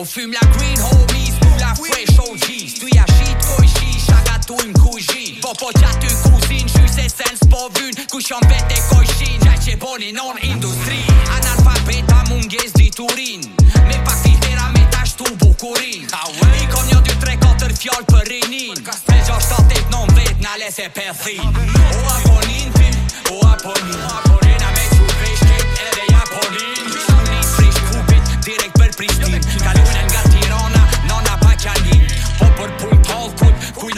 O fym la green homies, tu la fresh OG's Tu ja shit ko i shish, a katuj m'ku i gjin Po po qa t'u kuzin, shu se sen s'po vyn Ku shum bete ko i shin, qaj qe bonin on industri Analfabet ta munges diturin Me pak filtera me ta shtu bukurin I ko njo 2, 3, 4 fjall për rinin Për 6, 7, 8, 9, 10, na les e përthin O haponin ti, o haponin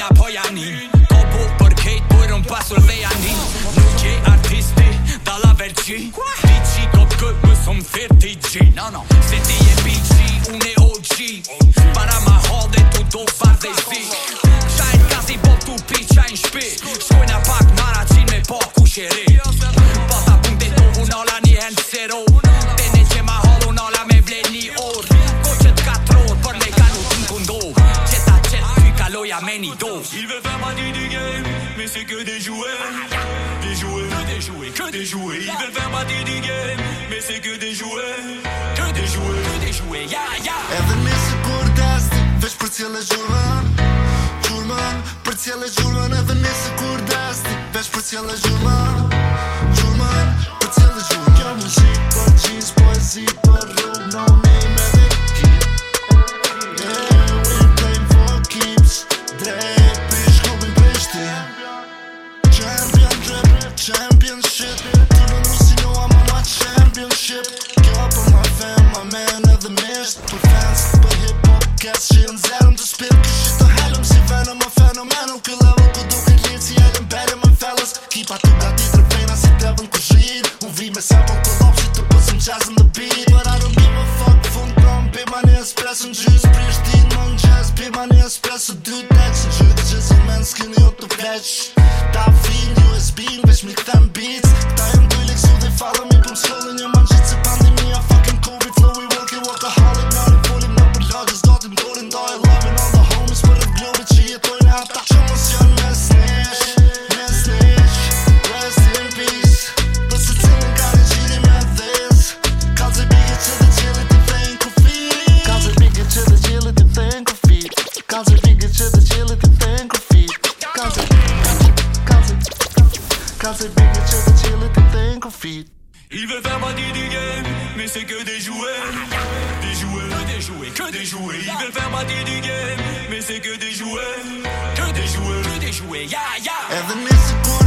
na po janin Kopu për kejt, pojrë në pasur dhe janin Nuk je artisti, dala verqi Ti qi kop kët, mësëm fir ti gji no, no. Se ti je bici, unë e OG Para ma hodhe, tu do far dhe zi Qajnë kazi, bo tu pi, qajnë shpi Shkojnë a pak, mara qin me po kusheri Yo, y'a many Il veut faire partie du game, mais c'est que des jouets. Des jouets, que des jouets, que des jouets. Il veut faire partie du game, mais c'est que des jouets. Que des jouets, que des jouets, ya, ya. Edhe me se kur dasti, veç për cjele gjurman. Gjurman, për cjele gjurman, edhe me se kur dasti, veç për cjele gjurman. Il veut faire partie du game, mais c'est que des jouets. Des jouets, que des jouets, que des jouets. Il veut faire partie du game, mais c'est que des jouets. Que des jouets, que des jouets, ya yeah, ya.